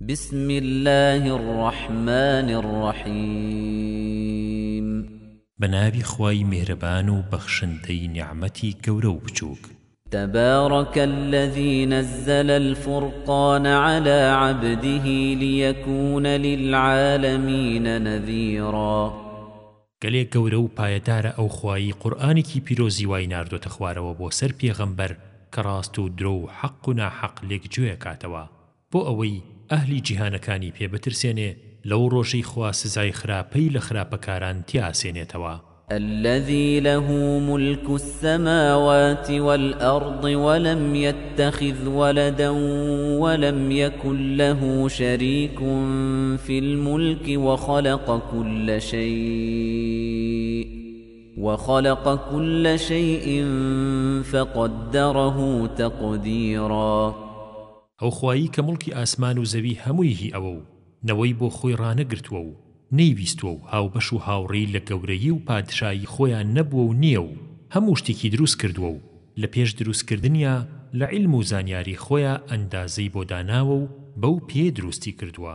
بسم الله الرحمن الرحيم بنابي خواي مهربان وبخشنتي نعمتي كورو بچوك تبارك الذي نزل الفرقان على عبده ليكون للعالمين نذيرا گەلێک گەورە و پایەدارە ئەو خوایی قورآانێکی پیرۆزی وای ناردۆتە خوارەوە بۆ سەر پێغەمبەر کە ڕاست و درۆ و حەق و ناحەق لێک گوێ کاتەوە بۆ ئەوەی ئەهلی جیهانەکانی پێ بترسێنێ لەو ڕۆژەی خوا سزای خراپەی لە خراپەکاران تیاسێنێتەوە الذي له ملك السماوات والأرض ولم يتخذ ولدا ولم يكن له شريك في الملك وخلق كل شيء وخلق كل شيء فقدره تقديراً ئەو خوایی کە مڵکی ئاسمان و زەوی هەمووی هی ئەوە و نەوەی بۆ خۆی ڕانەگرتووە و نەیویستوە و هاوبەش و هاوڕێی لە گەورەیی و پادشایی خۆیان نەبووە و نییە و هەموو شتێکی دروست کردووە و لە پێش دروستکردنیا لە عیلم و زانیاری خۆیان ئەندازەی بۆ داناوە و بەو پێ دروستی کردووە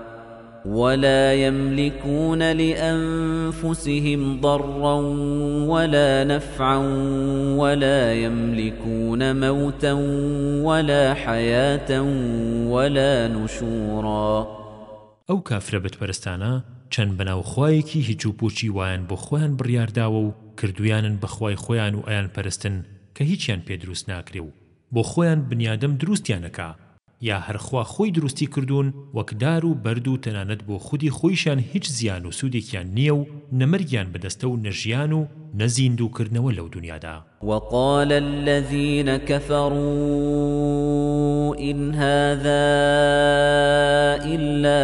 ولا يملكون لأنفسهم ضرا ولا نفعا ولا يملكون موتا ولا حياة ولا نشورا ئەو کافرە بەتپەرستانە چەند بەناوخوایەکی هیچ و پوچی وایان بۆ خۆیان بڕیارداوە و کردویانن بەخوای خۆیان و ئەیان پەرستن کە هیچیان پێ دروست ناکرێ و بۆ خۆیان بنیادەم دروستیانەکە یا هەرخوا خۆی دروستی کردوون وەکدار و بەرد و تەنانەت بۆ خودی خۆیشان هیچ زیان و سوودێکیان نییە و نەمەرگیان بەدەستە و نەژیان و نەزیندووکردنەوە لەو دنیادا وقال الذين كفروا إن هذا إلا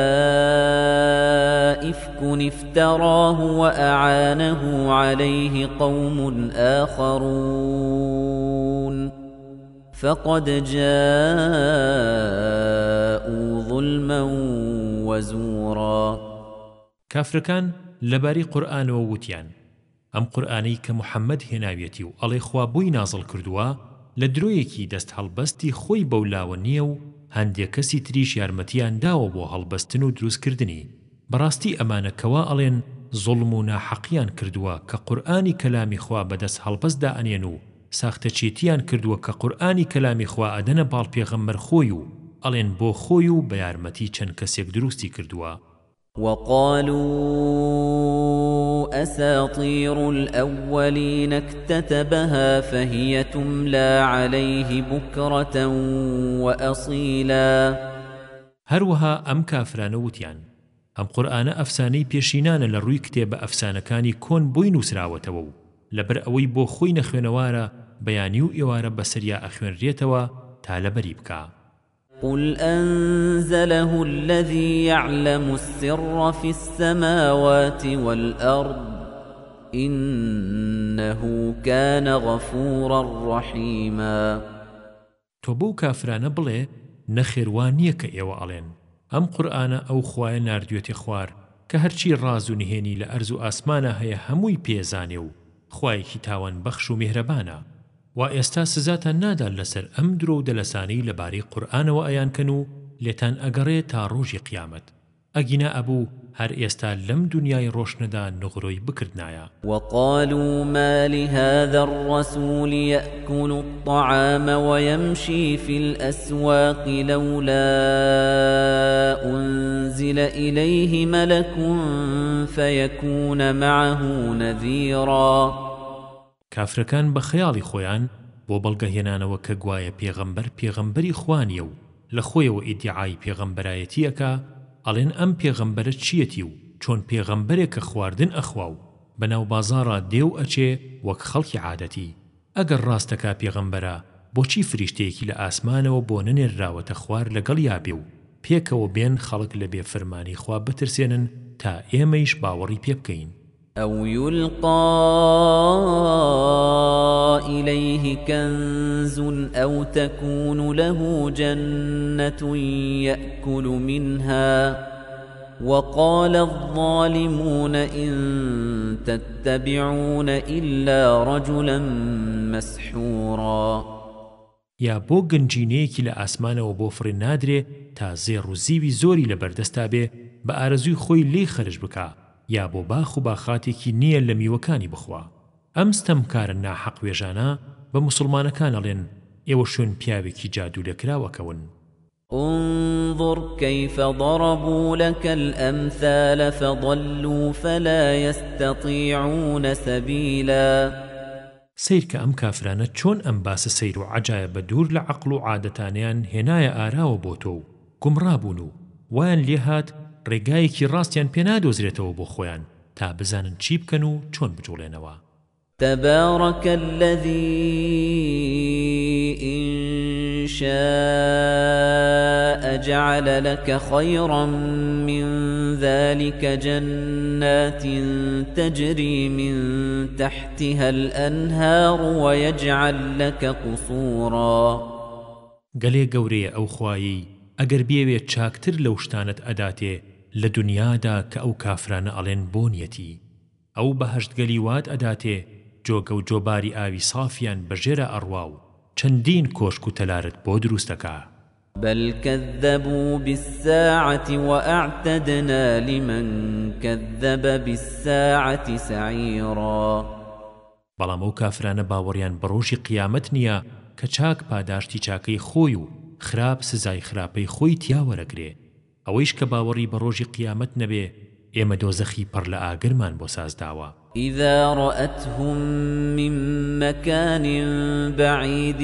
إفك افتراه وأعانه عليه قوم آخرون فقد جاءوا ظلما وزورا كافركان لباري قرآن ووتيان ئەم قورآانەی کە محەممەد هێناویەتی و ئەڵێ خوا بووی نازڵ کردووە لە درۆیەکی دەست هەڵبەستی خۆی بەولاوە نییە و هەندێک کەسی تریش یارمەتیان داوە بۆ هەڵبەستن و دروستکردنی بەڕاستی ئەمانەکەوا ئەڵێن زڵم و ناحەقیان کردووە کە قورآانی کەلامی خوا بەدەست هەڵبەستدا ئەنێن و ساختەچێتیان کردووە کە قورآانی کەلامی خوا ئەدەنە باڵپێغەممەر خۆی و ئەڵێن بۆ خۆی و بە یارمەتی چەند کەسێک دروستی کردووە وقالوا أساطير الأولين اكتتبها فهي تملى عليه بكرة وأصيلا هروها أم كافران وتيان أم قرآن أفساني بيشينان لروي كتاب أفسانكاني كون بوينو سراوتوو لبر أوي بو خوين خوينوارا بەیانی و ئێوارە بەسریا ئەخوێنرێتەوە تا لەبەری بکە قل أنزله الذي يعلم السر في السماوات والأرض إنه كان غفورا رحيما تبو كافران بلي نخيروانية كإيوة ألين أم قرآن أو خوايا ناردوية خوار كهرشي رازو نهيني لأرزو آسمانا هيا هموي بيزانيو خواي كتاوان بخشو مهربانا و ئێستا سزاتان نادان لەسەر ئەم درۆ و دەلەسانی لەبارەی قورآنەوە ئەیان کەن و لێتان ئەگەڕێ تا ڕۆژی قیامەت ئەگینا ئەبوو هەر ئێستا لەم دنیای ڕۆشنەدا نغڕۆی بکردنایە وقالوا ما لهذا الرسول يأكل الطعام ويمشي في الأسواق لولا أنزل إليه ملك فيكون معه نذيرا كافركان بخيالي خويان بۆ بەڵگەهێنانەوە کە گوایە پێغەمبەر پێغەمبەری خوانیە و لە خۆیەوە ئیدعای پێغەمبەرایەتیەکە ئەڵێن ئەم پێغەمبەرە چیەتی و چۆن پێغەمبەرێکە خواردن ئەخوا و بەناو بازارە دێو ئەچێ وەک خەڵکی عادەتی ئەگەر ڕاستەکە پێغەمبەرە بۆچی فریشتەیەکی لە ئاسمانەوە بۆ ننێرراوەتە خوار لەگەڵ یابێ و پێکەوە بێن خەڵک لە بێفرمانی خوا بترسێنن تا ئێمەیش باوەڕی پێ بکەین ئەو یلقا عليه كنز أو تكون له جنة يأكل منها وقال الظالمون إن تتبعون إلا رجلا مسحورا یا بۆ گەنجینەیەکی لە ئاسمانەوە بۆ فڕێ نادرێ تا زێر و زیوی زۆری لە بەردەستا بێ بە ئارەزووی خۆی لێ خرج بکە یا بۆ باخ و باخاتێکی نییە لە میوەکانی بخوا ئەم ستەمکارە ناحەق وێژانە بە مسلمانەکان ئەڵێن ئێوە شوێن پیاوێکی جادوو لەکراوەکەون انظر كيف ضربوا لك الأمثال فضلوا فلا يستطيعون سبيلا سير كأم كافرانة چون أم باس سير عجائب دور لعقل عادتانيان هنايا آراو بوتو گمڕابوون و ویان لێهات ڕێگایەکی ڕاستیان پێنادۆزرێتەوە بۆ خۆیان تا بزانن چی بکەن و چۆن بجوڵێنەوە تبارك الذي إن شاء جعل لك خيرا من ذلك جنات تجري من تحتها الأنهار ويجعل لك قصورا گەلێ گەورەیە ئەو خوایی ئەگەر بێوێت چاکتر لەو شتانت ئەداتێ لە دنیادا کە ئەو کافرانە ئەڵێن بۆنیەتی ئەو بەهشت گەلی وات ئەداتێ جۆگە و جۆباری ئاوی سافیان بەژێرە ئەڕوا و چەندین کۆشک و تەلارت بۆ دروستەکە بل كذبوا بالساعة وأعتدنا لمن كذب بالساعة سعيرا بەڵام ئەو کافرانە باوەڕیان بەڕۆژی قیامەت نییە کە چاک پاداشتی چاکەی خۆی و خراپ سزای خراپەی خۆی تیاوەرەگرێ ئەوەیش کە باوەڕی بە ڕۆژی قیامەت نەبێ ئێمە دۆزەخی پڕ لە ئاگرمان بۆ سازداوە إذا رأتهم من مكان بعيد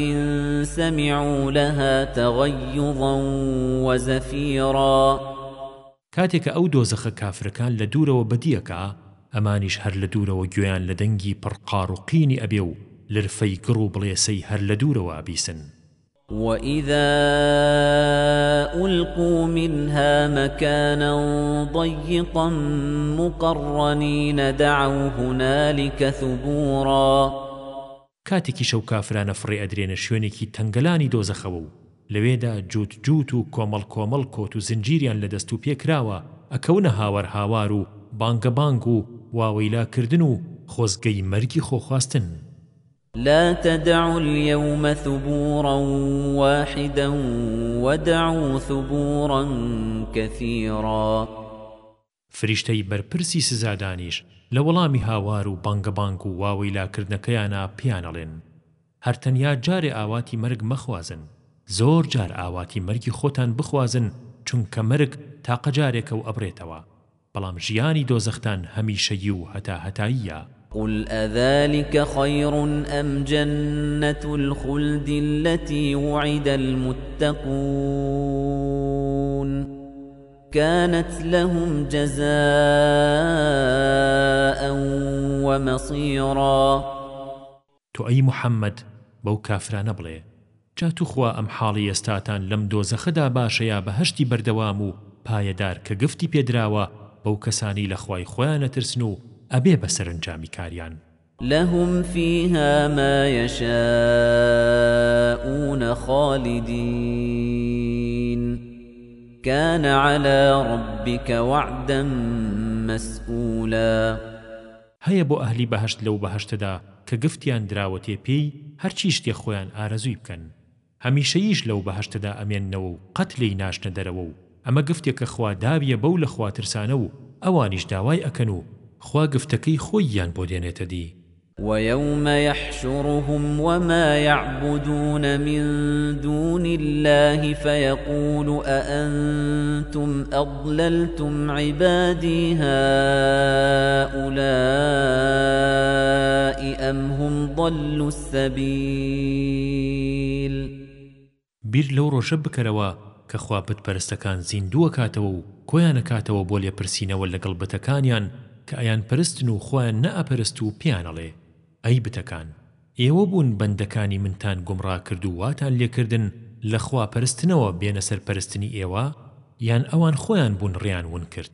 سمعوا لها تغيظا وزفيرا كاتك أو دوزخ كافر كان لدورة وبديكا ئەمانیش هەر لە دوورەوە گویان لە دەنگی پڕقار و قینی ئەبێ و لرفەی گڕ و بڵێسەی هەر لە دوورەوە بیسن وإذا ألقوا منها مكانا ضيقا مقرنين دعوا هنالك ثبورا کاتێکی شەو کافرانە فڕێ ئەدرێنە شوێنێکی تەنگەلانی دۆزەخەوە و لەوێدا جووت جووت و کۆمەڵ کۆمەڵ کۆت و زنجیریان لە دەست و پێکراوە ئەکەونە هاوار هاوار و بانگە بانگ و واوەیلاکردن و خۆزگەی مەرگی خۆخواستن لا تدعوا اليوم ثبورا واحدا ودعوا ثبورا كثيرا فریشتەی بەرپرسی سزادانیش لە وەڵامی هاوار و بانگەبانگ و واوەی لاکردنەکەیانە پیانەڵێن هەرتەنیا جارێ ئاواتی مەرگ مەخوازن زۆر جار ئاواتی مەرگی خۆتان بخوازن چونکە مەرگ تاقەجارێکە و ئەبرێتەوە بەڵام ژیانی دۆزەختان هەمیشەیی و هەتا هەتاییە قل أذلك خير أم جنة الخلد التي وعد المتقون كانت لهم جزاء ومصيرا تو أي محمد بو كافران بڵێ جا توخوا ئەم حاڵی ئێستاتان لەم دۆزەخدا باشەیە بە هەشتی بەردەوام و پایەدار کە گفتی پێدراوە بەو کەسانی لە خوای خۆیان نەترسن و ئەبێ بە سەرنجامی کاریان لهم فيها ما يشاءون خالدين كان على ربك وعدا مسئولا هەیە بۆ ئەهلی بەهشت لەو بەهشتدا کە گفتیان دراوەتێ پێی هەرچی شتێ خۆیان ئارەزوی بکەن هەمیشەیش لەو بەهشتدا ئەمێننەوە و قەت لی ناشنە دەرەوە و ئەمە گفتێکە خوا داویە بەو لە خواترسانە و ئەوانیش داوای ئەکەن و خوا گفتەکەی خۆیان بۆ دێنێتە دی ويوم يحشرهم وما يعبدون من دون الله فيقول أأنتم أضللتم عبادي هؤلاء أم هم ضلوا السبيل بیر لەو ڕۆژە بکەرەوە کە خوا بتپەرستەکان زیندووە کاتەوە و کۆیانە کاتەوە بۆ لێپرسینەوە لەگەڵ بەتەکانیان کە ئەیان پرستن و خۆیان نەئەپەرست و پیانەڵێ ئەی بتەکان ئێوە بوون بەندەکانی منتان گمڕا کرد و واتان لێکردن لە خواپەرستنەوە بێنە سەر پەرستنی ئێوە یان ئەوان خۆیان بوون ڕیان ون کرد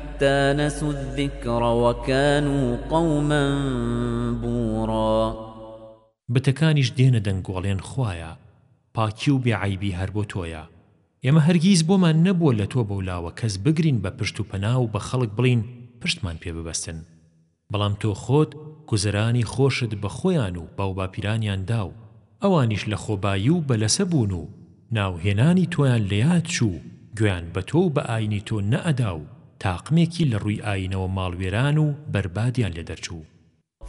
حتى نسوا الذكر وكانوا قوما بورا بتەکانیش دێنە دەنگۆڵێن خوایە پاکی و بێعیبی هەر بۆ تۆیە ئێمە هەرگیز بۆمان نەبووە لە تۆ بەولاوە کەس بگرین بە پشت و پەنا و بە خەڵک بڵین پشتمان پێ ببەستن بەڵام تۆ خۆت گوزرانی خۆشت بە خۆیان و باو باپیرانیان دا و ئەوانیش لە خۆبایی و بەلەسە بوون و ناوهێنانی تۆیان لەیاد چوو گویان بە تۆ بە ئاینی تۆ نەئەدا و تاقمێکی لە ڕووی ئاینەوە ماڵوێران و بەربادیان لێ دەرچوو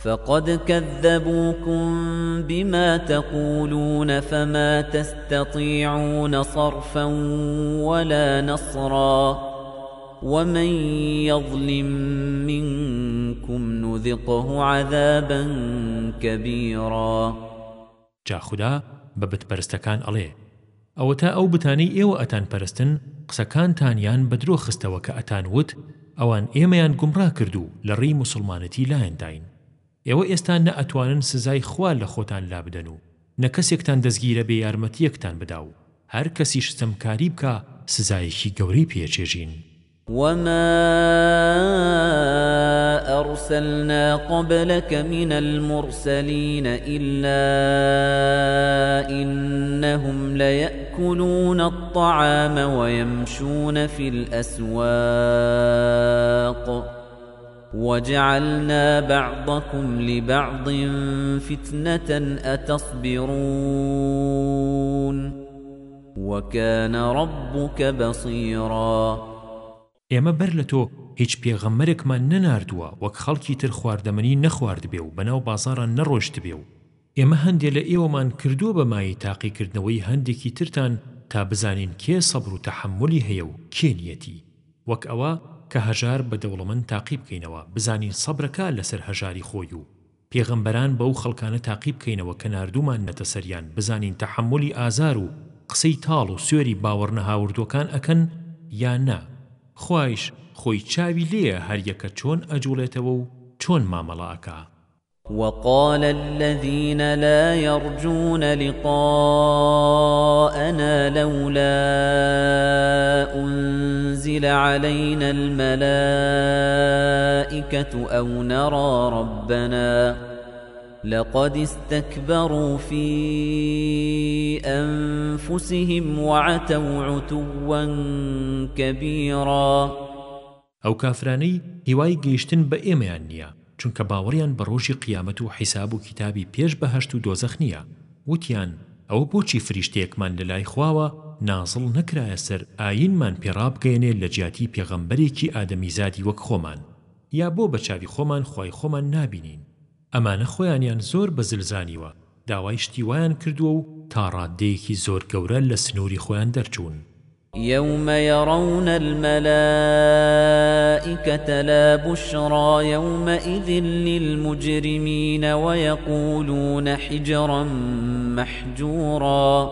فقد كذبوكم بما تقولون فما تستطيعون صرفا ولا نصرا ومن يظلم منكم نذقه عذابا كبيرا جا خدا ببت پرستەکان ئەڵێ ئەوە تا ئەو بتانەی ئێوە ئەتان پەرستن قسەکانتانیان بەدرۆ خستەوە کە ئەتان وت ئەوان ئێمەیان گومڕا کردو لە ڕێی مسلمانەتی لایەنداین ئێوە ئێستا نە ئەتوانن سزای خوا لە خۆتان لابدەن و نە کەسێکتان دەستگیرە بێ یارمەتیەکتان بدا و هەر کەسی شتەمکاری بکە سزایەکی گەورەی پێچێژین وما أرسلنا قبلك من المرسلين إلا إنهم ليأكلون الطعام ويمشون في الأسواق وجعلنا بعضكم لبعض فتنة أتصبرون وكان ربك بصيرا ئێمە بەر لە تۆ هیچ پێغەمەرێکمان نەناردووە وەک خەڵکی تر خواردەمەنی نەخوارد بێ و بەناو بازارە نەڕۆشت بێ و ئێمە هەندێک لە ئێوەمان کردووە بە مای تاقیکردنەوەی هەندێکی ترتان تا بزانین کێ سەبر و تەحملی هەیە و کێنیەتی وەک ئەوە کە هەژار بە دەوڵەمەند تاقی بکەینەوە بزانین سەبرەکە لەسەر هەژاری خۆی و پێغەمبەران بەو خەڵکانە تاقی بکەینەوە کە نردومان نەتەسەریان بزانین تەحملی ئازار و قسەی تاڵ و سوێری باوەڕنە هاوردەکان ئەکەن یان نا خوایش خۆی چاوی لێە هەریەکە چۆن ئەجوڵێتەوە و چۆن مامەڵاکە وقال الذين لا يرجون لقاءنا لولا أنزل علينا الملائكة أو نرى ربنا لقد استكبروا في أنفسهم وعتوا عتوا كبيرا ئەو کافرانەی هیوای گەیشتن بە ئێمەیان نییە چونکە باوەڕیان بە ڕۆژی قیامەت و حیساب و کتابی پێش بەهشت و دۆزەخ نییە وتیان ئەو بۆچی فریشتەیەکمان لەلای خواوە نازڵ نەکرایە سەر ئاینمان پێڕابگەێنێ لە جیاتی پێغەمبەرێکی ئادەمیزادی وەک خۆمان یا بۆ بەچاوی خۆمان خی خۆمان نابینین ئەمانە خۆیانیان زۆر بەزلزانیوە داوای شتیوایان کردووە و تا ڕادەیەکی زۆر گەورە لە سنووری خۆیان دەرچوون يوم يرون الملائكة لا بشرى يومئذ للمجرمين ويقولون حجرا محجورا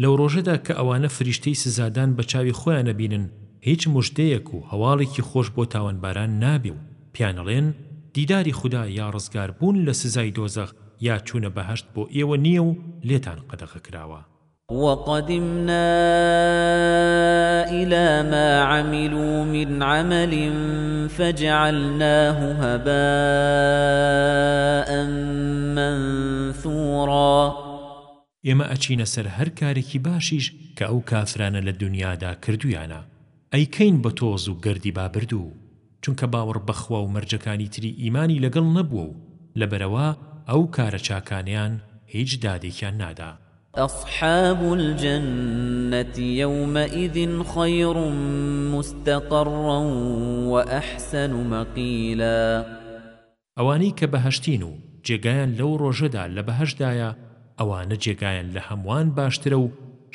لو روجدا كأوان فريشتي سزادان بچاوي خويا نبينن هیچ مژدەیەک و هەواڵێکی خۆش بۆ تاوانباران نابێ و پیانەڵێن دیداری خدا یا ڕزگار بوون لە سزای دۆزەخ یا چوونە بەهشت بۆ ئێوە نییە و لێتان قەدەخە کراوە وقدمنا إلى ما عملوا من عمل فجعلناه هباء منثورا ئێمە ئەچینە سەر هەر کارێکی باشیش کە ئەو کافرانە لە دنیادا کردویانە ئەیکەین بە تۆز و گردی بابردوو چونکە باوەڕ بەخوا و مەرجەکانی تری ئیمانی لەگەڵ نەبووە و لەبەرەوە ئەو کارە چاکانیان هیچ دادێکیان نادا أصحاب الجنة يومئذ خير مستقرا وأحسن مقيلا ئەوانەی کە بەهشتین و جێگایان لەو ڕۆژەدا لە بەهشدایە ئەوانە جێگایان لە هەمووان باشترە و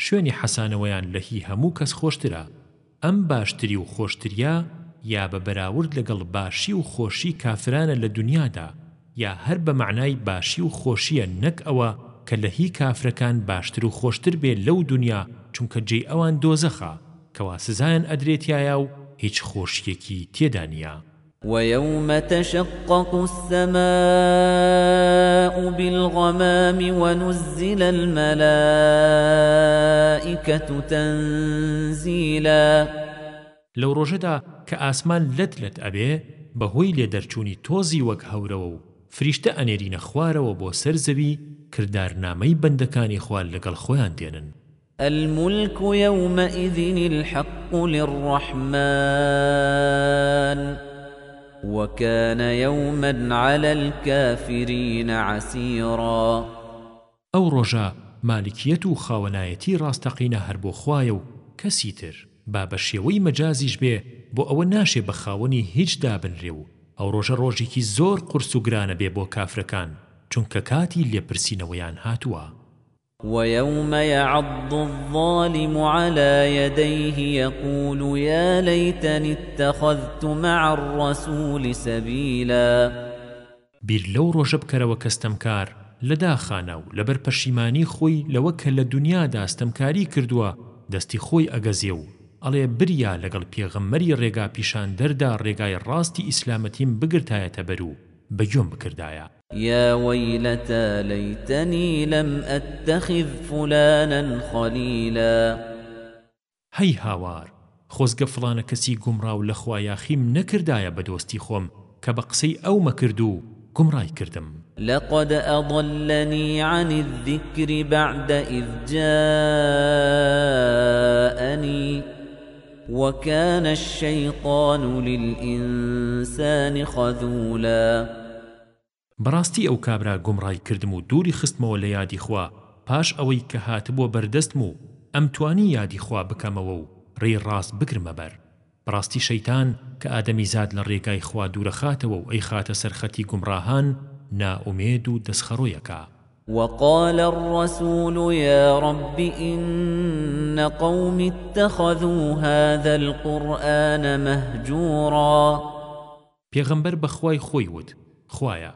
شوێنی حەسانەوەیان لەهی هەموو کەس خۆشترە ئەم باشتری و خۆشتریە یا بە بەراورد لەگەڵ باشی و خۆشی کافرانە لە دنیادا یا هەر بە معنای باشی و خۆشیە نەک ئەوە کە لە هی کافرەکان باشتر و خۆشتر بێت لەو دنیا چونکە جێ ئەوان دۆزەخە کەوا سزایان ئەدرێتیایە و هیچ خۆشیەکی تێدا نیە ويوم تشقق السماء بالغمام ونزل الملائكة تنزيلا لو رجدا کە ئاسمان لەت لەت ئەبێ بەهۆی لێ دەرچوونی تۆزی وەک هەورەوە و فریشتە ئەنێرینە خوارەوە بۆ سەر زەوی کردارنامەی بەندەکانی خوار لەگەڵ خۆیان دێنن الملك يومئذ الحق للرحمن وكان يوما على الكافرين عسيرا او رجا مالكيته خاونايتي راستقينا هربو خوايو كسيتر با بە شێوەی مەجازیش بێ بۆ ئەوە ناشێ بە خاوەنی هیچ دابنرێ و ئەو ڕۆژە ڕۆژێکی زۆر قرس و گرانە بێ بۆ کافرەکان چونکە کاتی لێپرسینەوەیان هاتووە ويوم يعض الظالم على يديه يقول يا ليتني اتخذت مع الرسول سبيلا بیر لەو ڕۆژە بکەرەوە کەستەمکار لەداخانە و لەبەر پەشیمانی خۆی لەوە کە لە دنیا داستەمکاری کردووە دەستی خۆی ئەگەزێ و ئەڵێ بریا لەگەڵ پێغەممەری ڕێگا پیشان دەردا ڕێگای ڕاستی ئیسلامەتیم بگرتایەتە بەر و بەگوێم بکردایە يا ويلتى ليتني لم أتخذ فلانا خليلا هەی هاوار خۆزگە فلانە کەسی گومڕا و لەخوا یاخیم نەکردایە بە دۆستی خۆم کە بە قسەی ئەو مەکرد و گمڕای کردم لقد أضلني عن الذكر بعد إذ جاءني وكان الشيطان للإنسان خذولا براستي أو كابرا قمراي كردمو دوري خستمو ليادي خوا پاش أوي كهاتبو بردستمو ئەمتوانی یادی خوا بکەمەوە و ڕێ ڕاست بگرمە بەر بڕاستی شەیتان کە ئادەمی زاد لە ڕێگای خوا دوورەخاتەوە و ئەی خاتە سەرخەتی گومڕاهان ناومێد و دەسخەڕۆیەکە وقال الرسول يا رب إن قوم اتخذوا هذا القرآن مهجورا پیغمبر بخوای خوی ود خوایا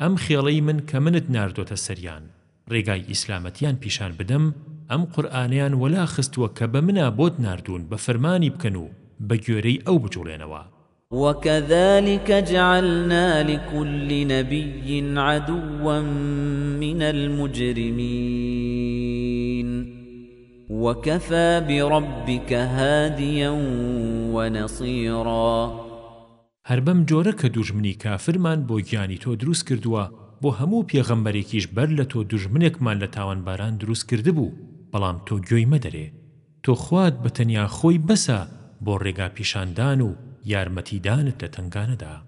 ئەم خێڵەی من کە منت ناردۆتە سەریان ڕێگای ئیسلامەتیان پیشان بدەم ئەم قورآانیان وەلا خستووە کە بە منە بۆت ناردوون بە فەرمانی بکەن و بە گوێرەی ئەو بجوڵێنەوە وكذلك جعلنا لكل نبي عدوا من المجرمين وكفى بربك هاديا ونصيرا هەر بەم جۆرە کە دوژمنی کافرمان بۆ گیانی تۆ دروست کردووە بۆ هەموو پێغەمبەرێکیش بەر لە تۆ دوژمنێکمان لە تاوانباران دروست کردبوو بەڵام تۆ گوێی مەدەرێ تۆ خوات بەتەنیا خۆی بەسە بۆ ڕێگا پیشاندان و یارمەتیدانت لە تنگانەدا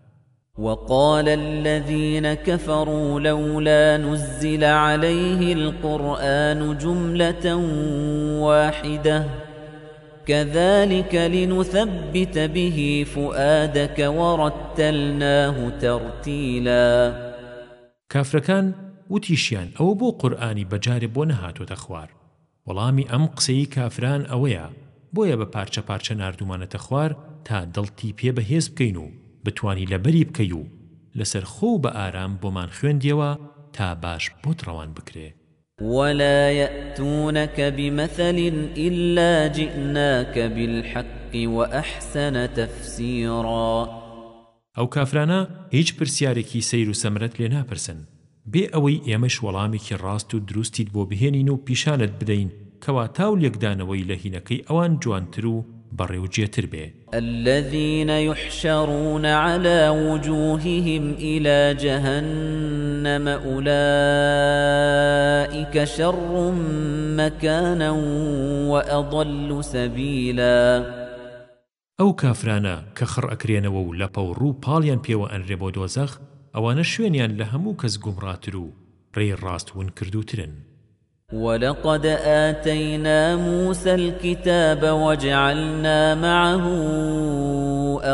وقال الذين كفروا لولا نزل عليه القرآن جملة واحدة كذلك لنثبت به فؤادك ورتلناه ترتيلا كافركان وتيشيان أو بو قرآني بجارب ونهاتو تخوار وڵامی ئەم قسەی کافران ئەوەیە بۆیە بە پارچە پارچە نردومانەتە خوار تا دڵتی پێ بەهێز بکەین و بتانی لەبەری بکەی و لەسەر خۆ بە ئارام بۆمان خوێندیەوە تا باش بۆت ڕەوان بکرێ ولا يأتونك بمثل إلا جئناك بالحق وأحسن تفسيرا ئەو کافرانە هیچ پرسیارێکی سیر و سەمرەت لێ ناپرسن بێ ئەوەی ئێمەش وەڵامێکی ڕاست و دروستیت بۆ بهێنین و پیشانت بدەین کەوا تاو لێکدانەوەی لە هینەکەی ئەوان جوانتر و بەڕێوجێتر بێ الذين يحشرون على وجوههم إلى جهنم أولئك شر مكانا وأضل سبيلا ئەو کافرانە کە خڕ ئەکرێنەوە و لە پەو ڕوو پاڵیان پێوە ئەنرێ بۆ دۆزەخ ئەوانە شوێنیان لە هەموو کەس گومڕاتر و ڕێی ڕاستون کردوترن ولقد آتينا موسى الكتاب وجعلنا معه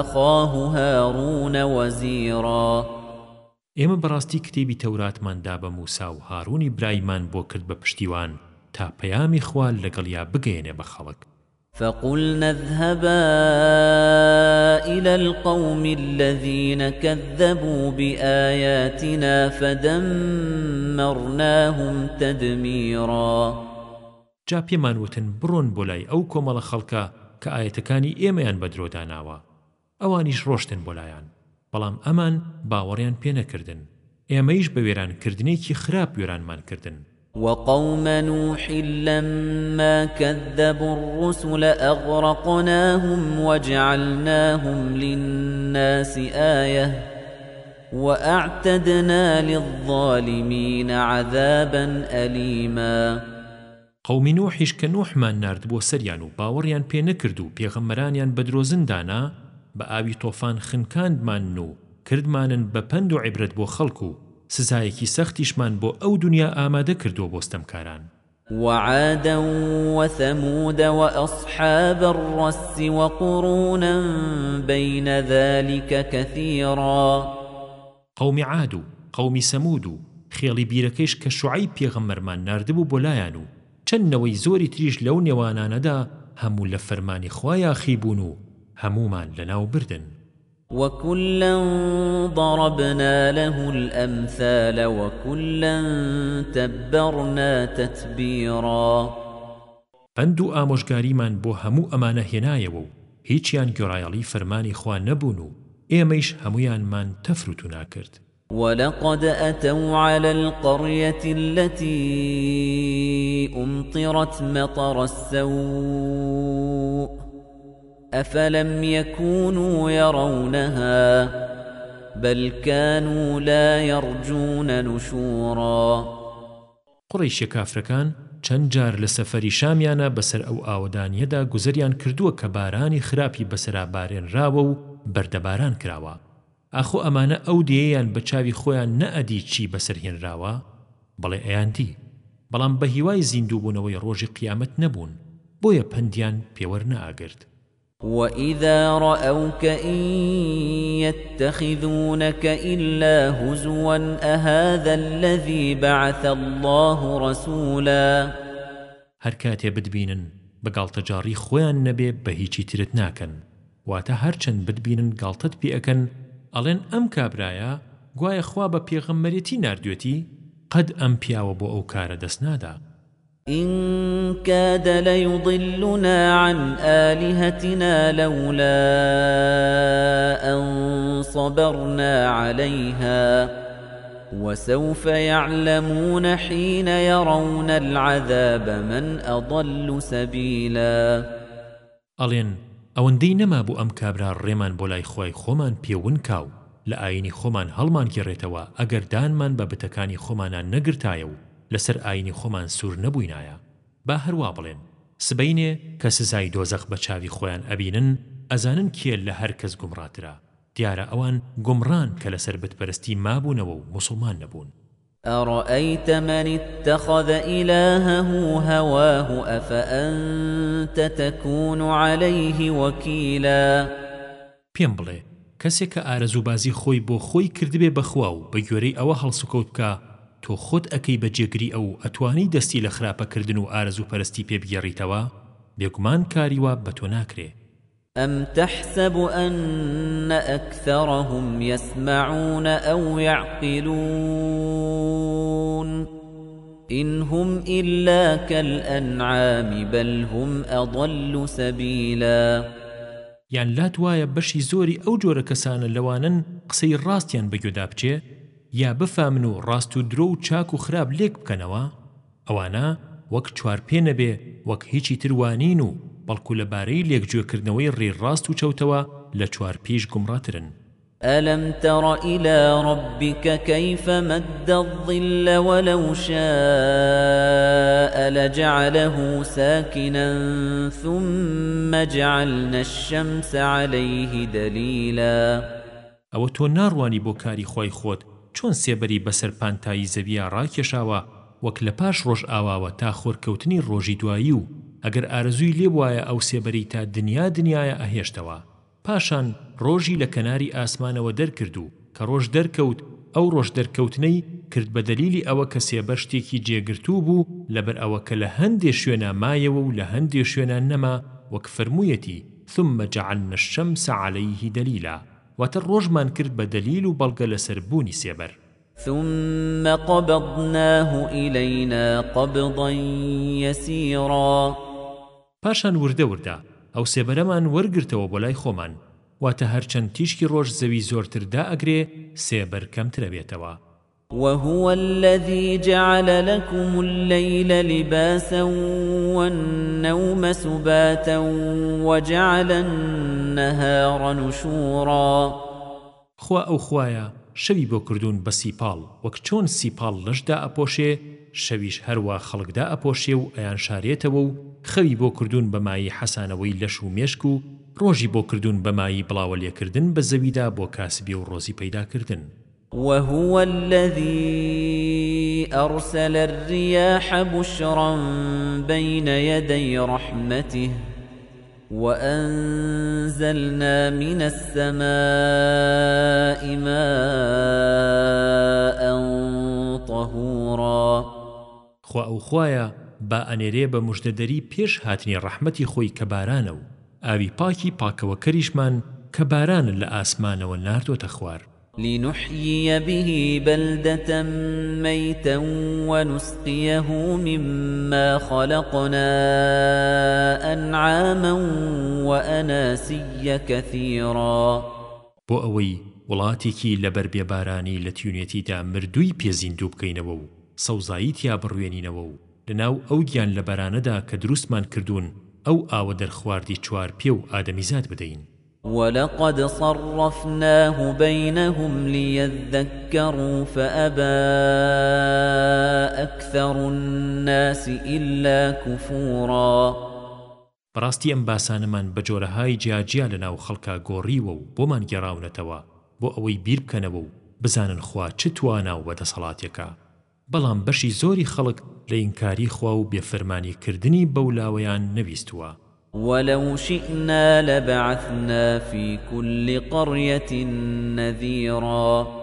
أخاه هارون وزيرا ئێمە بەڕاستی کتێبی تەوراتماندا بە موسا و هارونی برایمان بۆ کرد بە پشتیوان تا پەیامی خوال لەگەڵیا بگەێنێ بە خەڵک فقلنا اذهبا إلى القوم الذين كذبوا بآياتنا فدمرناهم تدميرا جا پێمانوتن بڕۆن بۆ لای ئەو کۆمەڵە خەڵکە کە ئاەتەکانی ئێمەیان بەدرۆداناوە ئەوانیش ڕۆشتن بۆ لایەن بەڵام ئەمان باوەڕیان پێ نەکردن ئێمەیش بە وێرانکردنێکی خراپ وێرانمان کردن وقوم نوح لما كذبوا الرسل أغرقناهم وجعلناهم للناس آية وأعتدنا للظالمين عذابا أليما قوم نوحش كنوحمان نارد بو سريان و باوريان پي نكردو پیغمرانيان بدروزندانا بآوي طوفان خنكاندمان نو كردمانن بپند و عبرت بو خلقو سزایەکی سەختیشمان بۆ ئەو دنیا ئامادە کردو بۆستەمکاران وعادا وثمود وأصحاب الرس وقرونا بين ذلك كثيرا قوم عاد قوم سمود خيالي بيركيش كشعيب يغمر من ناردبو بولايانو چەندەوەی زۆری تریش لەو نێوانانەدا هەموو لە فەرمانی خۆیان خیبوون و هەمومان لەناو بردن وكلا ضربنا له الأمثال وكلا تبرنا تتبيرا ئەندوو ئامۆژگاریمان بۆ هەموو ئەمانە هێنایەوە و هیچیان گۆڕایەڵی فەرمانی خوا نەبوون و ئێمەیش هەمویانمان تەفروت و ناکرد ولقد أتوا على القرية التي أمطرت مطر السوء أفلم يكونوا يرونها بل كانوا لا يرجون نشورا قڕیشە کافرەکان چەند جار لە سەفەری شامیانە بەسەر ئەو ئاوەدانیەدا گوزەریان کردووە کە بارانی خراپی بەسەرابارێنراوە و بەردەباران کراوە ئاخۆ ئەمانە ئەو دێیان بە چاوی خۆیان نەئەدی چی بەسەرهێنراوە بەڵێ ئەیاندی بەڵام بە هیوای زیندوو بوونەوەی ڕۆژی قیامەت نەبوون بۆیە پندیان پێوەرنەئاگرت وإذا رأوك إن يتخذونك إلا هزوا أهذا الذي بعث الله رسولا هر کاتێ بدبینن بەگاڵتەجاری خۆیان نەبێ بە هیچی ترت ناکەن واتە هەرچەند بدبینن گاڵتت پێ ئەەکەن ئەڵێن ئەم کابرایە گوایە خوا بە پێغەممەرێتی نردوێتی قەد ئەم پیاوە بۆ ئەو کارە دەست نادا إن كاد ليضلنا عن آلهتنا لولا أن صبرنا عليها وسوف يعلمون حين يرون العذاب من أضل سبيلا ألين ئەوەندەی نەما بوو ئەم کابرا ڕێمان بۆ لای خۆی خۆمان پێون کاو لە ئاینی خۆمان هەڵمان گێڕێتەوە ئەگەر دانمان بە بتەکانی خۆمانان نەگرتایە و لەسەر ئاینی خۆمان سوور نەبووینایە با هەروە بڵێن سبەینێ کە سزای دۆزەخ بە چاوی خۆیان ئەبینن ئەزانن کێل لە هەر کەس گومڕاترا دیارە ئەوان گمڕان کە لەسەر بتپەرستی مابوونەوە و مسلمان نەبوون أرأيت من اتخذ إلهه هواه أفأنت تكون عليه وكيلا پێم بڵێ کەسێک کە ئارەزوبازی خۆی بۆ خۆی کردبێ بەخوا و بە گوێرەی ئەوە هەڵسوکەوت بکە تۆ خۆت ئەەکەی بە جێگری ئەو ئەتوانی دەستی لە خراپەکردن و ئارزوو پەرستی پێبگەڕیتەوە بێگومان کاریوە بە تۆ ناکرێ أم تحسب أن أكثرهم يسمعون أو يعقلون إن هم إلا كالأنعام بل هم أضل سبيلا يعني لا توايا بشي زوري أو جور كسان اللوانن قصي الراستيان بجوداب جيه یا بفامن و ڕاست و درۆ و چاک و خراپ لێک بکەنەوە ئەوانە وەک چوارپێ نەبێ وەک هیچی تروانین و بەڵکو لەبارەی لێکگوێکردنەوەی ڕێڕاست و چەوتەوە لە چوارپیش گومڕاترن ألم تر إلى ربك كيف مد الظل ولو شاء لجعله ساكنا ثم جعلنا الشمس عليه دليلا ئەوە تۆ ناڕوانی بۆ کاری خۆی خۆت چۆن سێبەری بەسەر پانتایی زەویە ڕاکێشاوە وەک لە پاش ڕۆژ ئاواوە تا خۆرکەوتنی ڕۆژی دوایی و ئەگەر ئارزووی لێ وایە ئەو سێبەری تا دنیا دنیاە ئەهێشتەوە پاشان ڕۆژی لە کەناری ئاسمانەوە دەرکرد و کە ڕۆژ دەرکەوت ئەو ڕۆژ دەرکەوتنەی کرد بە دەلیلی ئەوە کە سێبەر شتێکی جێگرتوو بوو لەبەر ئەوە کە لە هەندێ شوێنە مایەوە و لە هەندێ شوێنان نەما وەک فرموویەتی ثم جعلنا الشمس عليه دليلا واتە ڕۆژمان کرد بە دەلیل و بەڵگە لەسەر بوونی سێبەر ثم قبضناه إلينا قبضا يسيرا پاشان وردە وردا ئەو سێبەرەمان وەرگرتەوە بۆ لای خۆمان واتە هەرچەند تیشکی ڕۆژ زەوی زۆرتردا ئەگرێ سێبەر کەمترە بێتەوە وهو الذي جعل لكم الليل لباسا والنوم سباتا وجعل النهار نشورا خوا او خوايا شوی بۆ کردوون بە سیپال وەک چۆن سیپال لەشدا ئەپۆشێ شەویش هەروە خەڵکدا ئەپۆشێ و ئەیان شارێتەوە و خەوی بۆ کردوون بەمایی حەسانەوەی لەش و مێشک و ڕۆژی بۆ کردوون بەمایی بڵاوە لێکردن بە زەویدا بۆ کاسبی و ڕۆزی پەیداکردن وهو الذي أرسل الرياح بشرا بين يدي رحمته وأنزلنا من السماء ماء طهورا خوا ئەو خوایە با ئەنێرێ بە مژدەدەری پێش هاتنی ڕەحمەتی خۆی کە بارانە و ئاوی پاکی پاکەوەکەریشمان کە بارانن لە ئاسمانەوە ناردۆتە خوار لنحيي به بلدة ميتا ونسقيه مما خلقنا أنعاما وأناسيا كثيرا بۆ ئەوەی وڵاتێکی لەبەر بێبارانی لە تیونێتیدا مردووی پێزیندوو بکەینەوە و سەوزایی تیا بڕوێنینەوە و لەناو ئەو گیان لە بەرانەدا کە دروستمان کردوون ئەو ئاوە دەرخواردی چوار پێ و ئادەمیزاد بدەین ولقد صرفناه بينهم ليذكروا فأبى أكثر الناس إلا كفورا بەڕاستی ئەم باسانەمان بە جۆرەهای جیاجیا لەناو خەڵکا گۆڕیوە و بۆمان گێڕاونەتەوە بۆ ئەوەی بیر بکەنەوە و بزانن خوا چ توانە و بەدەسەڵاتێکە بەڵام بەشی زۆری خەڵک لە ئینکاری خوا و بێفەرمانی کردنی بەولاوەیان نەویستووە ولو شئنا لبعثنا في كل قرية نذيرا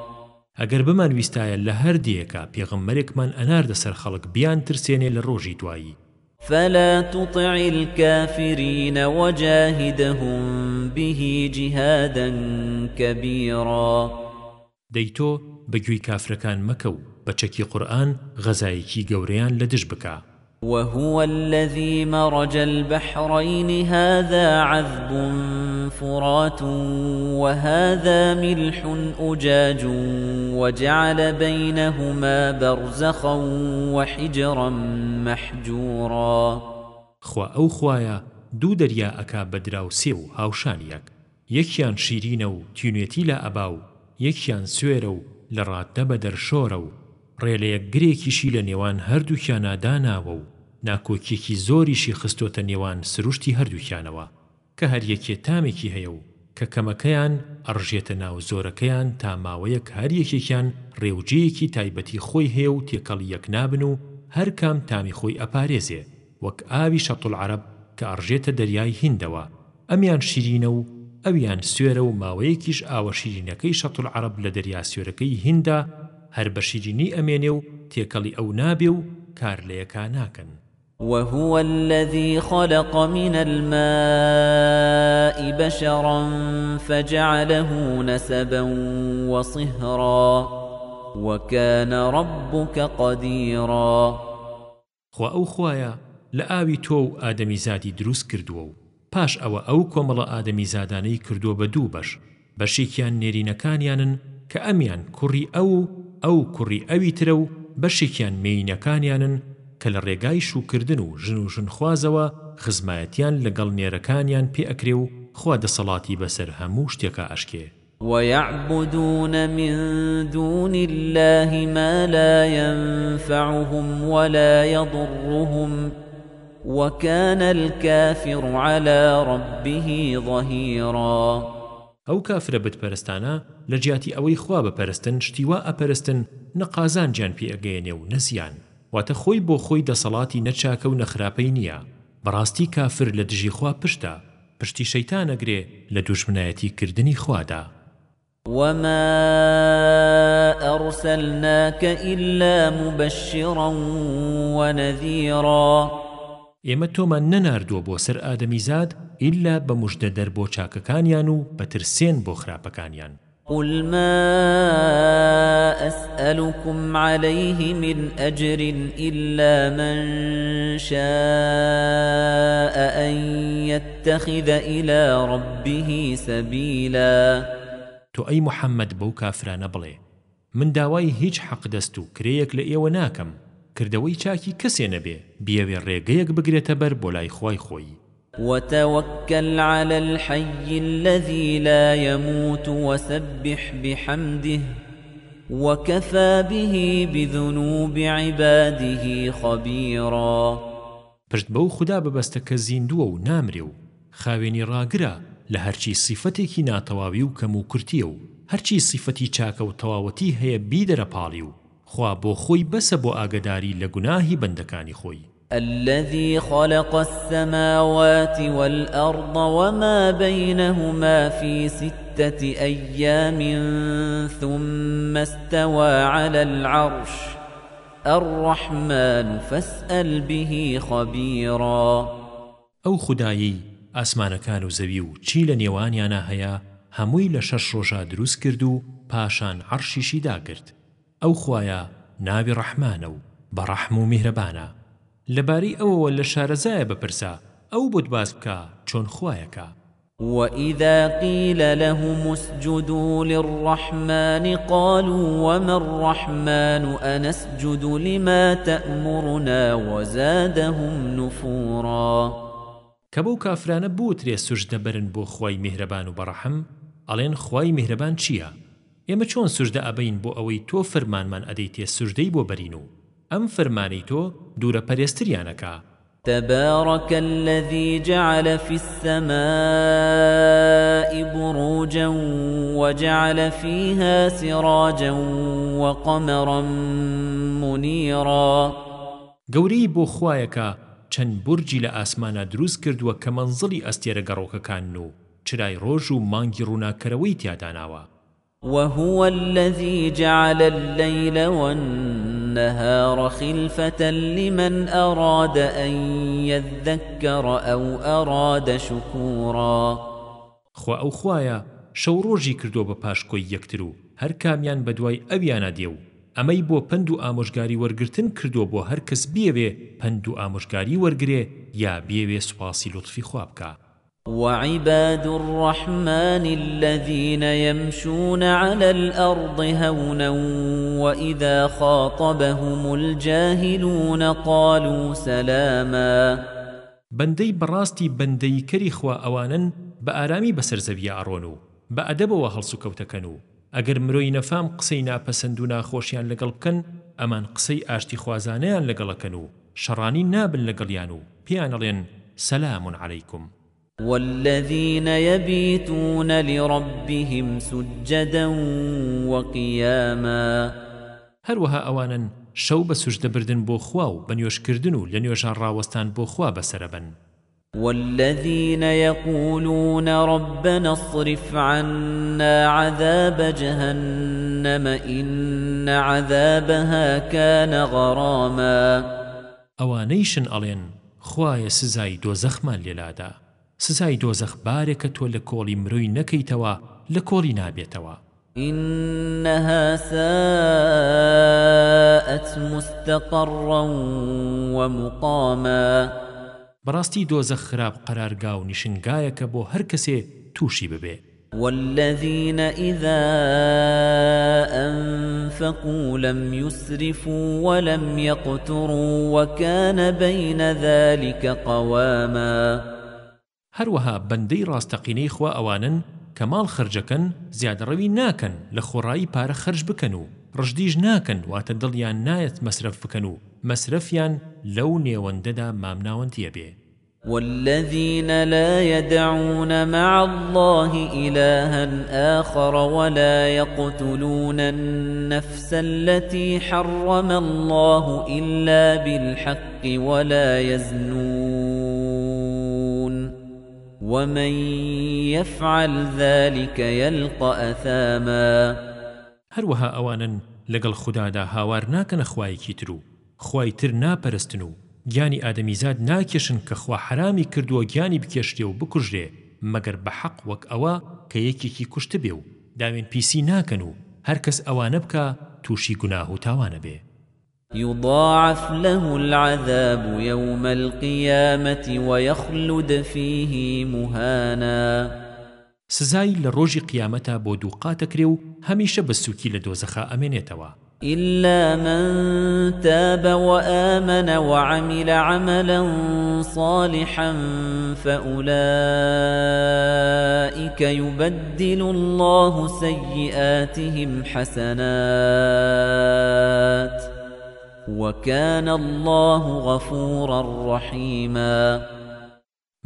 ئەگەر بمان ویستایە لە هەردیەکە پێغممەرێکمان ئەناردە سەر خەڵک بیان ترسێنێ لە ڕۆژی دوایی فلا تطع الكافرين وجاهدهم به جهادا كبيرا دەیتۆ بەگوێی کافرەکان مەکە و بەچەکی قورآن غەزایەکی گەورەیان لە دژ بکە وهو الذي مرج البحرين هذا عذب فرات وهذا ملح أجاج وجعل بينهما برزخا وحجرا محجورا خوا أو خوايا دوو دەریا ئەکا بەدراوسێ و هاوشانیەک یەکیان شیرینە و تینوێتی لە ئەباو یەکیان سوێرە و لە ڕاددە بە دەرشۆرە و ڕێلەیە گرێکیشی لە نێوان هەردووکیاناداناوە و ناکۆکیەکی زۆریشی خستۆتە نێوان سروشتی هەردووکیانەوە کە هەریەکێ تامێکی هەیە و کە کەمەکەیان ئەڕژێتە ناو زۆرەکەیان تا ماوەیەک هەریەکێکیان ڕێوجەیەکی تایبەتی خۆی هەیە و تێکەڵ یەکنابن و هەر کام تامی خۆی ئەپارێزێ وەک ئاوی شەتڵ عرب کە ئەڕژێتە دەریای هیندەوە ئەمیان شیرینە و ئەویان سوێرە و ماوەیەکیش ئاوە شیرینەکەی شەتڵ عرب لە دەریا سوێرەکەی هیندا هەر بە شیرینی ئەمێنێ و تێکەڵی ئەو نابێ و کار لەیەکا ناکەن وهو الذي خلق من الماء بشرا فجعله نسبا وصهرا وكان ربك قديرا خو او خوايا لآوي تو آدمي زادي دروس كردوو پاش ئەوە ئەو کۆمەڵە ئادەمی زادانەی کردووە بە دوو بەش بەشێکیان نێرینەکانیانن کە ئەمیان کوڕی ئەو ئەو کوڕی ئەوی ترە و بەشێکیان مێینەکانیانن کە لە ڕێگای شوکردن و ژن و ژنخوازەوە خزمایەتیان لەگەڵ نێرەکانیان پێ ئەکرێ و خوا دەسەڵاتی بەسەر هەموو شتێکە ئەشکێ ويعبدون من دون الله ما لا ينفعهم ولا يضرهم وكان الكافر على ربه ظهيراً ئەو کافرە بتپەرستانە لە جیاتی ئەوەی خوا بەپەرستن شتیوا ئەپەرستن نەقازان گیان پێگەێنێ و نەزیان واتە خۆی بۆ خۆی دەسەڵاتی نەچاکە و نەخراپەی نییە بەڕاستی کافر لە دژی خوا پشتە پشتی شەیتانەگرێ لە دوشمنایەتی کردنی خوادا وما أرسلناك إلا مبشرا ونذيرا ئێمە تۆمان نەناردووە بۆ سەر ئادەمیزاد ئیلا بە مژدە دەر بۆ چاکەکانیان و بەترسێن بۆ خراپەکانیان قل ما أسألكم عليه من أجر إلا من شاء أن يتخذ إلى ربه سبيلا تو أي محمد بو كافران بلي من داوای هیچ حق دەست و کرەیەک لە ئێوە ناکەم کردەوەی چاکی کەسێ نەبێ بیاوێ ڕێگەیەک بگرێتە بەر بۆ لای خی خۆی وتوكل على الحي الذي لا يموت وسبح بحمده وكفى به بذنوب عباده خبيرا پشت بەو خدا ببەستە کە زیندووە و نامرێ و خاوێنی ڕاگرە لە هەرچی سیفەتێکی ناتەواوی و کەم و کورتیە و هەرچی سیفەتی چاکە و تەواوەتی هەیە بیدەرەپاڵی و خوا بۆ خۆی بەسە بۆ ئاگداری لە گوناهی بەندەکانی خۆی الذي خلق السماوات والأرض وما بينهما في ستة أيام ثم استوى على العرش الرحمن فاسأل به خبيرا أو خدايي ئاسمانەکان و زەوی و چی لە نێوانیانە هەیە هەمووی لە شەش ڕۆژە دروست کرد و پاشان عەرشیشی داگرت ئەو خوایە ناوی ڕەحمانە و بەڕەحم و میهرەبانە لەبارەی ئەوەوە لە شارەزایە بپرسە ئەو بۆت باس بکە چۆن خوایەکە وإذا قيل لهم اسجدوا للرحمن قالوا وما الرحمن أنسجد لما تأمرنا وزادهم نفورا كبو كافران بوتري سجد برن بو خواي مهربان وبرحم ألين خواي مهربان چيا يما چون سجد أبين بو أوي تو فرمان من أديتي سجدي بو برينو ئەم فەرمانی تۆ دوورە پەرێستریانەکە تبارك الذي جعل في السماء بروجا وجعل فيها سراجا وقمرا منيرا گەورەی بۆ خوایەکە چەند بورجی لە ئاسمانە دروست کردووە کە منزڵی ئەستێرە گەڕۆکەکان و چرای ڕۆژ و مانگی ڕووناکەرەوەی تیاداناوە وهو الذي جعل الليل والنهار خلفة لمن أراد أن يذكر أو أراد شكورا خوا أو خوايا شوروجي كردو بپاشكوي يكترو هر كاميان بدواي أبيانا ديو ئەمەی بۆ پند و ئامۆژگاری وەرگتن کردو بۆ هەر کەس بێوێ پند و ئامۆژگاری وەرگێ یا بێوێ سوپاسی لطفی خوابکە وعباد الرحمن الذين يمشون على الأرض هونا وإذا خاطبهم الجاهلون قالوا سلاما بندي براستي بندي كريخوا أوانا بآرامي بسر زبيا أرونو بأدبوا هلسو كوتكنو ئەگەر مرۆی نەفام قسەی ناپەسەند و ناخۆشیان لەگەڵ بکەن ئەمان قسەی ئاشتی خوازانەیان لەگەڵەکەن و شەڕانی نابن لەگەڵیان و پێیانەڵێن سەلامون عەلەیکم والذين يبيتون لربهم سجدا وقياما هەروەها ئەوانن شەو بە سوشدەبردن بۆ خوا و بە نوێشکردن و لە نوێژان ڕاوەستان بۆ خوا بەسەرەبن والذين يقولون ربنا اصرف عنا عذاب جهنم إن عذابها كان غراما ئەوانەیشن ئەڵێن خوایە سزای دۆزەخمان لێلادا سزای دۆزەخ بارێکە تۆ لە کۆڵی مرۆی نەکەیتەوە لە کۆڵی نابێتەوە إنها ساءت مستقرا ومقاما براستي دوز خراب قرار قاو نشنقايك بو هركسي توشي ببي والذين إذا أنفقوا لم يسرفوا ولم يقتروا وكان بين ذلك قواماً هەروەها بەندەی ڕاستەقینەی خوا ئەوانن کە ماڵ خرجەکەن زیادڕەوی ناکەن لە خۆڕایی پارە خرج بکەن و ڕژدیش ناکەن واتە دڵیان نایەت مەسرف بکەن و مەسرفیان لەو نێوەندەدا مامناوەندیە بێ والذين لا يدعون مع الله إلها آخر ولا يقتلون النفس التي حرم الله إلا بالحق ولا يزنون ومن يفعل ذلك يلقى أثاما هروها أوانا لقل خدادا هاوار ناكن خوايكي ترو خواي تر ناپەرستن گیانی ئادەمیزاد ناکێشن کە خوا حرامی کردووە گیانی بکێشتێ و بکوژێ مەگەر بە حەق وەک ئەوە کە یەکێکی کوشتە بێ و داوێن پیسی ناکەن و هەر کەس ئەوانە بکە تووشی گوناه و تاوانە بێ يضاعف له العذاب يوم القيامة ويخلد فيه مهانا سزاي لروج قيامتا بودو قاتكريو هميشه بسوكي لدوزخا أمينيتوا إلا من تاب وآمن وعمل عملا صالحا فأولئك يبدل الله سيئاتهم حسنات وەکەن الله غەفورە ڕەحیمە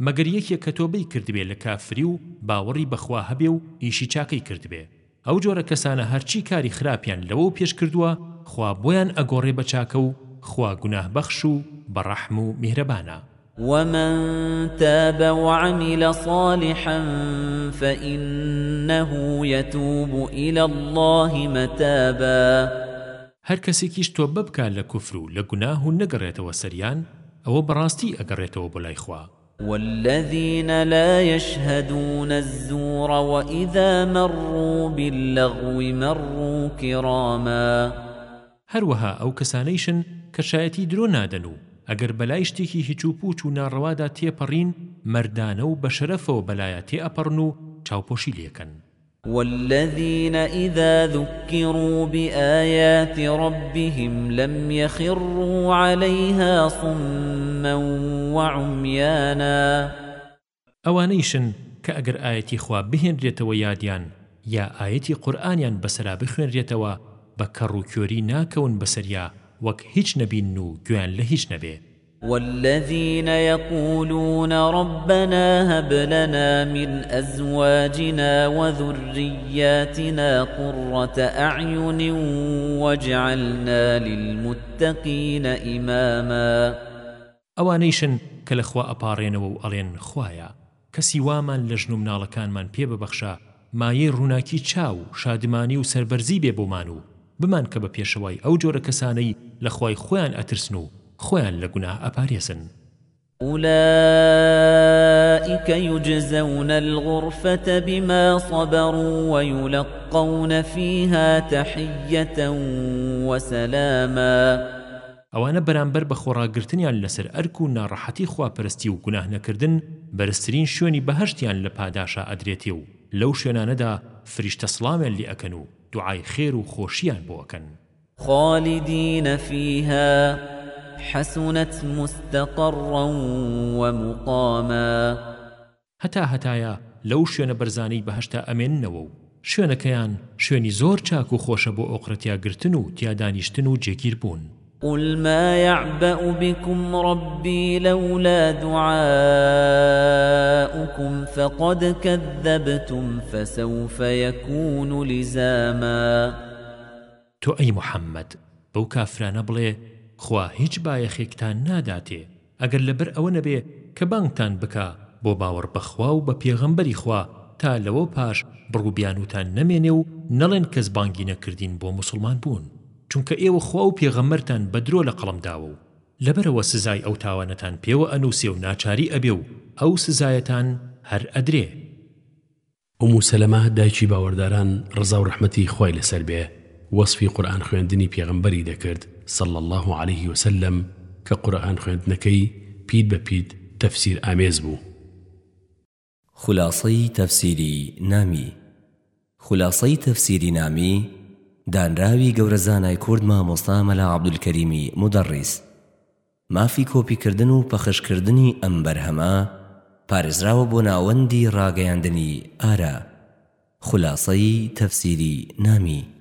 مەگەر یەکێک کە تۆبەی کردبێ لە کافری و باوەڕی بەخوا هەبێ و ئیشی چاقی کردبێ ئەو جۆرە کەسانە هەرچی کاری خراپیان لەوە پێش کردووە خوا بۆیان ئەگۆڕێ بە چاکە و خوا گوناه بەخش و بەڕەحم و میهرەبانە ومن تاب وعمل صالحا فإنه يتوب إلى الله متابا هەر کەسێکیش تۆ ببکات لە کوفر و لە گوناه و نەگەڕێتەوە سەریان ئەوە بەڕاستی ئەگەڕێتەوە بۆ لای خوا والذين لا يشهدون الزور وإذا مروا باللغو مروا كراما هەروەها ئەو کەسانەیشن کە شایەتی درۆ نادەن و ئەگەر بەلای شتێکی هیچ و پوچ و ناڕەوادا تێپەڕین مەردانە و بەشەرەفەوە بەلایە تێئەپەڕن و چاوپۆشی لێکەن والذين إذا ذكروا بآيات ربهم لم يخروا عليها صما وعميانا ئەوانەیشن کە ئەگەر ئاەتی خوا بهێنرێتەوە یادیان یا ئاەتی قورآانیان بەسرا بخوێنرێتەوە بە کەڕووکۆری ناکەون بەسەریا وەک هیچ نەبین و گویان لە هیچ نەبێت والذين يقولون ربنا هب لنا من أزواجنا وذرياتنا قرة أعين واجعلنا للمتقين إماما ئەوانەیشن کە لەخوا ئەپارێنەوە و ئەڵێن خویە کەسی وامان لە ژن و مناڵەکانمان پێ ببەخشە مایەی ڕووناکی چاو شادمانی و سربەرزی بێ بۆمان و بمان کە بە پێشەوەی ئەو جۆرە کەسانەی لەخوای خۆیان ئەترسن و خۆیان لە گوناه ئەپارێزن أولئك يجزون الغرفة بما صبروا ويلقون فيها تحية وسلاما ئەوانە بەرامبەر بە خۆڕاگررتنیان لەسەر ئەرک و ناڕەحەتی خواپەرستی و گوناه نەکردن بەرزترین شوێنی بەهشتیان لە پاداشە ئەدرێتی و لەو شوێنانەدا فریشتە سلامیان لی ئەکەن و دوعای خێر و خۆشیان بۆەکەن خالیدینە فيها حەسوونەت مستەقڕڕەن وەمقامە هەتا هەتایە لەو شوێنە بەرزانی بەهشتا ئەمێننەوە و شوێنەکەیان شوێنی زۆر چاک و خۆشە بۆ ئۆقرەتیاگرتن و تیادانیشتن و جێگیر بوون قل ما يعبأ بكم ربي لولا دعاؤكم فقد كذبتم فسوف يكون لزاما تو أي محمد بو كافران بلي خوا هیچ بایەخێکتان ناداتێ ئەگەر لەبەر ئەوە نەبێ کە بانگتان بکا بۆ باوەڕ بەخوا و بە پێغەمبەری خوا تا لەوە پاش بڕووبیانوتان نەمێنێ و نەڵێن کەس بانگی نەکردین بۆ مسلمان بوون چونکە ئێوە خوا و پێغەمەرتان بەدرۆ لە قەڵمداوە و لەبەرەوە سزای ئەو تاوانەتان پێوە ئەنووسێ و ناچاری ئەبێ و ئەو سزایەتان هەر ئەدرێ ئەم سەلەمە دایکی باوەڕداران ڕزا و ڕەحمەتی خی لەسەر بێ وەصفی قورآن خوێندنی پێغمبەری دەکرد صل الله عليه وسلم کە قورآن خوێندنەکەی پیت بە پیت تەفسیر ئامێز بوو خلاصەی تەفسیری نامی خلاصەی تەفسیری نامی دانراوی گەورە زانای کورد مامۆستا مەلا عەبدولکەریمی مدەڕیس مافی کۆپیکردن و پەخشکردنی ئەم بەرهەمە پارێزراوە بۆ ناوەندی ڕاگەیاندنی ئارە خلاصەی تەفسیری نامی